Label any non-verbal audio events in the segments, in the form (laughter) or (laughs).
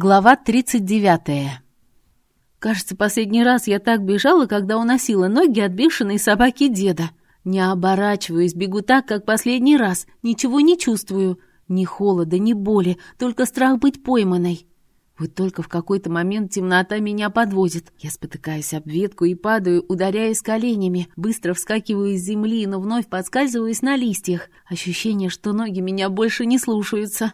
Глава 39. Кажется, последний раз я так бежала, когда уносила ноги от бешеной собаки деда. Не оборачиваюсь, бегу так, как последний раз, ничего не чувствую. Ни холода, ни боли, только страх быть пойманной. Вот только в какой-то момент темнота меня подводит. Я спотыкаюсь об ветку и падаю, ударяясь коленями. Быстро вскакиваю из земли, но вновь подскальзываюсь на листьях. Ощущение, что ноги меня больше не слушаются.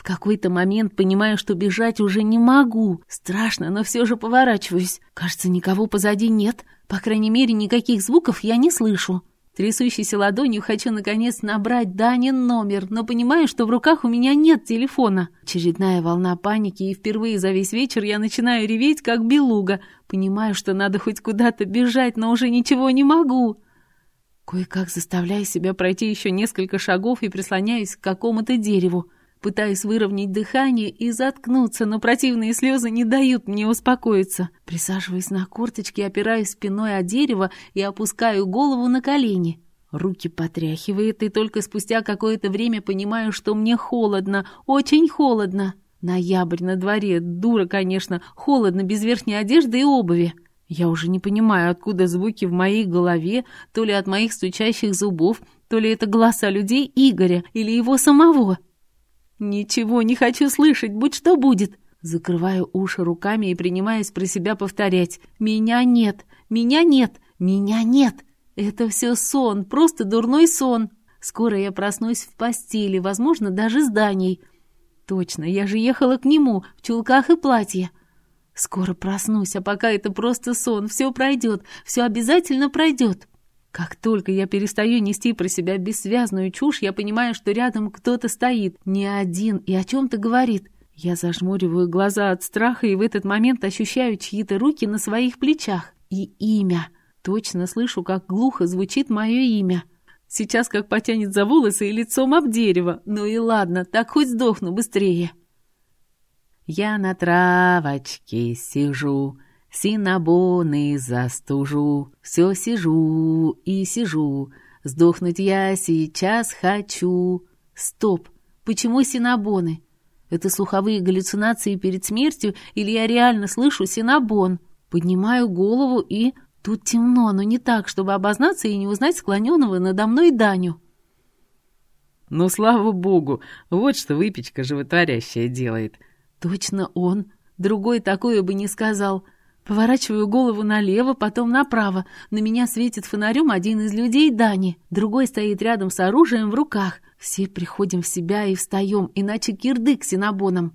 В какой-то момент понимаю, что бежать уже не могу. Страшно, но все же поворачиваюсь. Кажется, никого позади нет. По крайней мере, никаких звуков я не слышу. Трясущейся ладонью хочу, наконец, набрать Данин номер, но понимаю, что в руках у меня нет телефона. Очередная волна паники, и впервые за весь вечер я начинаю реветь, как белуга. Понимаю, что надо хоть куда-то бежать, но уже ничего не могу. Кое-как заставляю себя пройти еще несколько шагов и прислоняюсь к какому-то дереву. Пытаюсь выровнять дыхание и заткнуться, но противные слезы не дают мне успокоиться. Присаживаюсь на корточки, опираюсь спиной о дерево и опускаю голову на колени. Руки потряхивает, и только спустя какое-то время понимаю, что мне холодно, очень холодно. Ноябрь на дворе, дура, конечно, холодно без верхней одежды и обуви. Я уже не понимаю, откуда звуки в моей голове, то ли от моих стучащих зубов, то ли это голоса людей Игоря или его самого. «Ничего не хочу слышать, будь что будет!» Закрываю уши руками и принимаюсь про себя повторять. «Меня нет! Меня нет! Меня нет! Это все сон, просто дурной сон! Скоро я проснусь в постели, возможно, даже с Даней. Точно, я же ехала к нему в чулках и платье. Скоро проснусь, а пока это просто сон, все пройдет, все обязательно пройдет!» Как только я перестаю нести про себя бессвязную чушь, я понимаю, что рядом кто-то стоит, не один, и о чем-то говорит. Я зажмуриваю глаза от страха и в этот момент ощущаю чьи-то руки на своих плечах. И имя. Точно слышу, как глухо звучит мое имя. Сейчас как потянет за волосы и лицом об дерево. Ну и ладно, так хоть сдохну быстрее. Я на травочке сижу, Синабоны застужу, все сижу и сижу. Сдохнуть я сейчас хочу. Стоп, почему синабоны? Это слуховые галлюцинации перед смертью или я реально слышу синабон? Поднимаю голову и... Тут темно, но не так, чтобы обознаться и не узнать склоненного надо мной Даню. Ну, слава богу, вот что выпечка животворящая делает. Точно он. Другой такое бы не сказал. — Поворачиваю голову налево, потом направо. На меня светит фонарем один из людей Дани. Другой стоит рядом с оружием в руках. Все приходим в себя и встаем, иначе кирдык синабоном.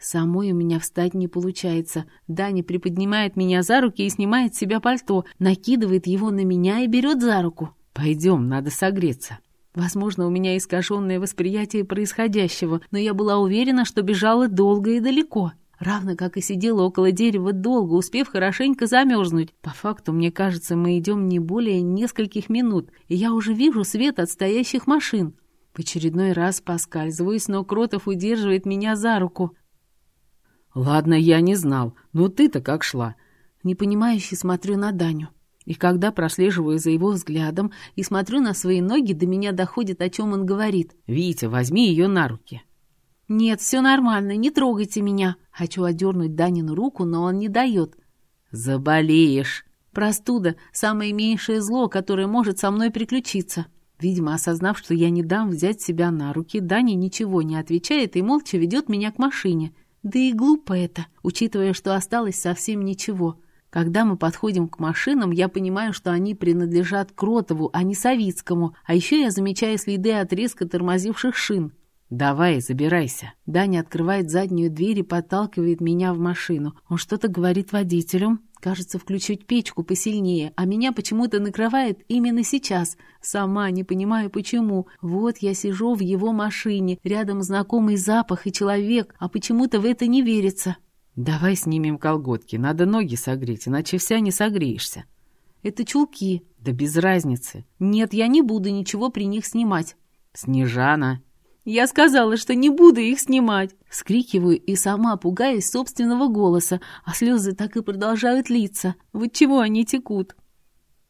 Самой у меня встать не получается. Дани приподнимает меня за руки и снимает с себя пальто, накидывает его на меня и берет за руку. «Пойдем, надо согреться». Возможно, у меня искаженное восприятие происходящего, но я была уверена, что бежала долго и далеко равно как и сидела около дерева долго, успев хорошенько замерзнуть. По факту, мне кажется, мы идем не более нескольких минут, и я уже вижу свет от стоящих машин. В очередной раз поскальзываюсь, но Кротов удерживает меня за руку. «Ладно, я не знал. Но ты-то как шла?» Непонимающе смотрю на Даню. И когда прослеживаю за его взглядом и смотрю на свои ноги, до меня доходит, о чем он говорит. «Витя, возьми ее на руки». «Нет, все нормально, не трогайте меня». Хочу одернуть Данину руку, но он не дает. «Заболеешь». Простуда — самое меньшее зло, которое может со мной приключиться. Видимо, осознав, что я не дам взять себя на руки, Даня ничего не отвечает и молча ведет меня к машине. Да и глупо это, учитывая, что осталось совсем ничего. Когда мы подходим к машинам, я понимаю, что они принадлежат Кротову, а не Савицкому, а еще я замечаю следы от резко тормозивших шин. «Давай, забирайся». Даня открывает заднюю дверь и подталкивает меня в машину. Он что-то говорит водителю. Кажется, включить печку посильнее, а меня почему-то накрывает именно сейчас. Сама не понимаю, почему. Вот я сижу в его машине, рядом знакомый запах и человек, а почему-то в это не верится. «Давай снимем колготки, надо ноги согреть, иначе вся не согреешься». «Это чулки». «Да без разницы». «Нет, я не буду ничего при них снимать». «Снежана, я сказала, что не буду их снимать. Скрикиваю и сама пугаюсь собственного голоса, а слезы так и продолжают литься. Вот чего они текут?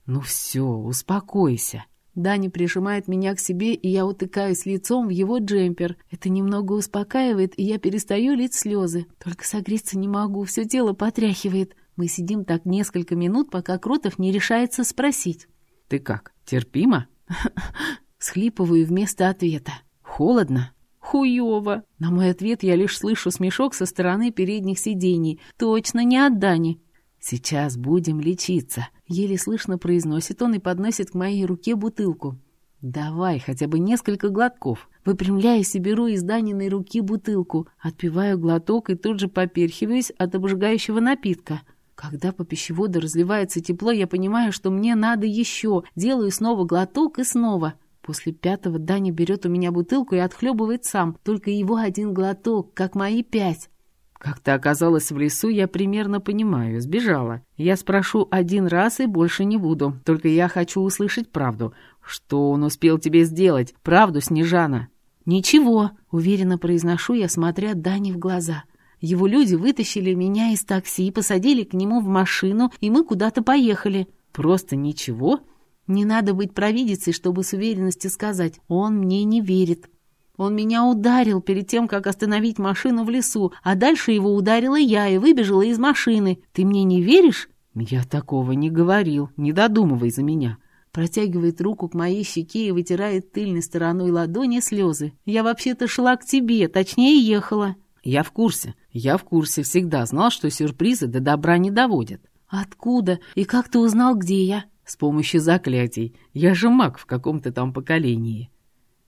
Ну все, успокойся. Дани прижимает меня к себе, и я утыкаюсь лицом в его джемпер. Это немного успокаивает, и я перестаю лить слезы. Только согреться не могу, все тело потряхивает. Мы сидим так несколько минут, пока Кротов не решается спросить. «Ты как, терпимо?» (laughs) Схлипываю вместо ответа. «Холодно?» «Хуёво!» На мой ответ я лишь слышу смешок со стороны передних сидений. «Точно не от Дани!» «Сейчас будем лечиться!» Еле слышно произносит он и подносит к моей руке бутылку. «Давай хотя бы несколько глотков». Выпрямляюсь и беру из Даниной руки бутылку. Отпиваю глоток и тут же поперхиваюсь от обжигающего напитка. Когда по пищеводу разливается тепло, я понимаю, что мне надо еще. Делаю снова глоток и снова. После пятого Даня берет у меня бутылку и отхлебывает сам. Только его один глоток, как мои пять. Как ты оказалась в лесу, я примерно понимаю. Сбежала. Я спрошу один раз и больше не буду. Только я хочу услышать правду. Что он успел тебе сделать? Правду, Снежана? Ничего, уверенно произношу я, смотря Дане в глаза. Его люди вытащили меня из такси, посадили к нему в машину, и мы куда-то поехали. Просто ничего? Не надо быть провидицей, чтобы с уверенностью сказать, он мне не верит. Он меня ударил перед тем, как остановить машину в лесу, а дальше его ударила я и выбежала из машины. Ты мне не веришь? Я такого не говорил, не додумывай за меня. Протягивает руку к моей щеке и вытирает тыльной стороной ладони слезы. Я вообще-то шла к тебе, точнее ехала. Я в курсе. Я в курсе всегда знал, что сюрпризы до добра не доводят. Откуда? И как ты узнал, где я? С помощью заклятий. Я же маг в каком-то там поколении.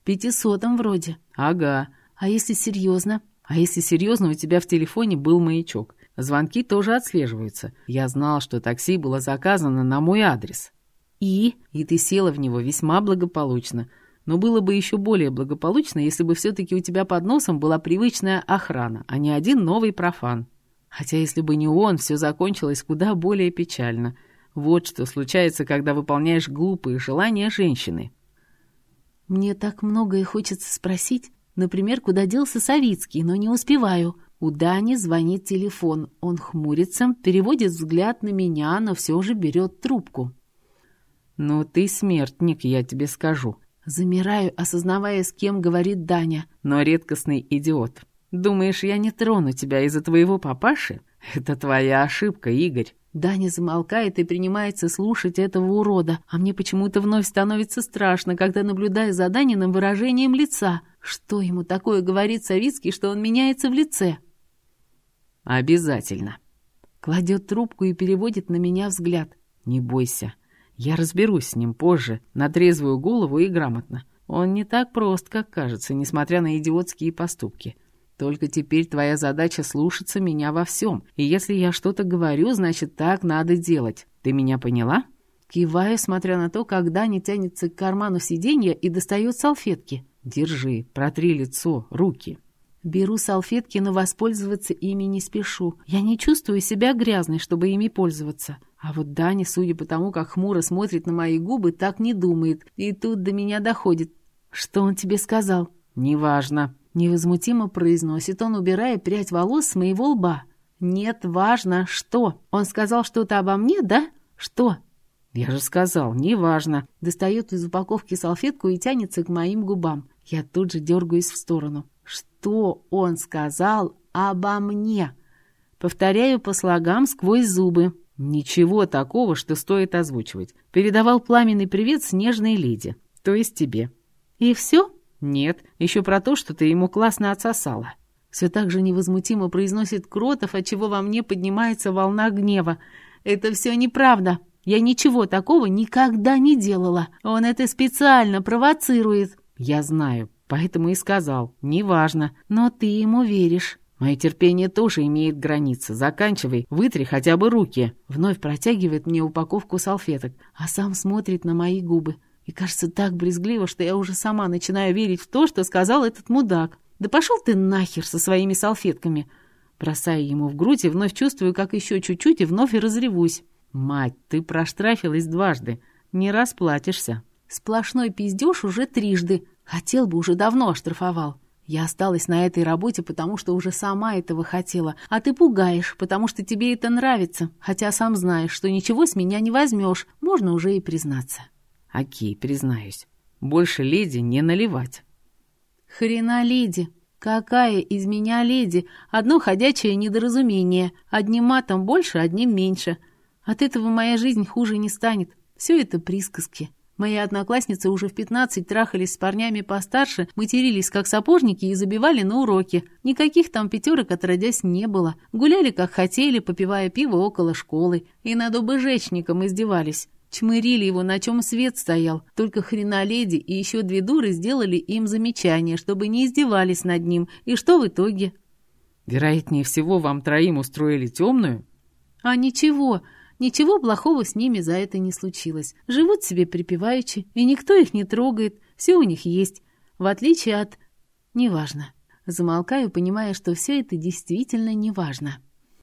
Пятисотом вроде. Ага. А если серьезно? А если серьезно, у тебя в телефоне был маячок. Звонки тоже отслеживаются. Я знал, что такси было заказано на мой адрес. И? И ты села в него весьма благополучно. Но было бы еще более благополучно, если бы все-таки у тебя под носом была привычная охрана, а не один новый профан. Хотя если бы не он, все закончилось куда более печально. Вот что случается, когда выполняешь глупые желания женщины. Мне так многое хочется спросить. Например, куда делся Савицкий, но не успеваю. У Дани звонит телефон. Он хмурится, переводит взгляд на меня, но все же берет трубку. «Ну ты смертник, я тебе скажу». Замираю, осознавая, с кем говорит Даня. «Но редкостный идиот. Думаешь, я не трону тебя из-за твоего папаши? Это твоя ошибка, Игорь». Даня замолкает и принимается слушать этого урода, а мне почему-то вновь становится страшно, когда наблюдаю за Даниным выражением лица. Что ему такое говорит Савицкий, что он меняется в лице? «Обязательно». Кладет трубку и переводит на меня взгляд. «Не бойся. Я разберусь с ним позже, на трезвую голову и грамотно. Он не так прост, как кажется, несмотря на идиотские поступки. Только теперь твоя задача слушаться меня во всем. И если я что-то говорю, значит, так надо делать. Ты меня поняла?» Киваю, смотря на то, как Даня тянется к карману сиденья и достает салфетки. «Держи, протри лицо, руки». Беру салфетки, но воспользоваться ими не спешу. Я не чувствую себя грязной, чтобы ими пользоваться. А вот Даня, судя по тому, как хмуро смотрит на мои губы, так не думает. И тут до меня доходит. «Что он тебе сказал?» «Неважно», — невозмутимо произносит он, убирая прядь волос с моего лба. «Нет, важно. Что? Он сказал что-то обо мне, да? Что?» «Я же сказал, неважно». Достает из упаковки салфетку и тянется к моим губам. Я тут же дергаюсь в сторону. «Что он сказал обо мне?» Повторяю по слогам сквозь зубы. «Ничего такого, что стоит озвучивать. Передавал пламенный привет снежной леди, то есть тебе». «И все?» «Нет, еще про то, что ты ему классно отсосала». Все так же невозмутимо произносит Кротов, отчего во мне поднимается волна гнева. «Это все неправда. Я ничего такого никогда не делала. Он это специально провоцирует». «Я знаю, поэтому и сказал. Неважно. Но ты ему веришь». Мое терпение тоже имеет границы. Заканчивай, вытри хотя бы руки. Вновь протягивает мне упаковку салфеток, а сам смотрит на мои губы. И кажется так брезгливо, что я уже сама начинаю верить в то, что сказал этот мудак. Да пошел ты нахер со своими салфетками. Бросаю ему в грудь и вновь чувствую, как еще чуть-чуть и вновь и разревусь. Мать, ты проштрафилась дважды. Не расплатишься. Сплошной пиздеж уже трижды. Хотел бы, уже давно оштрафовал. Я осталась на этой работе, потому что уже сама этого хотела, а ты пугаешь, потому что тебе это нравится, хотя сам знаешь, что ничего с меня не возьмешь, можно уже и признаться. Окей, признаюсь. Больше леди не наливать. Хрена леди. Какая из меня леди? Одно ходячее недоразумение. Одним матом больше, одним меньше. От этого моя жизнь хуже не станет. Все это присказки. Мои одноклассницы уже в пятнадцать трахались с парнями постарше, матерились как сапожники и забивали на уроки. Никаких там пятерок отродясь не было. Гуляли как хотели, попивая пиво около школы. И над обыжечником издевались. Чмырили его, на чем свет стоял. Только хрена леди и еще две дуры сделали им замечание, чтобы не издевались над ним. И что в итоге? Вероятнее всего, вам троим устроили темную? А ничего. Ничего плохого с ними за это не случилось. Живут себе припеваючи, и никто их не трогает, все у них есть. В отличие от... Неважно. Замолкаю, понимая, что все это действительно неважно.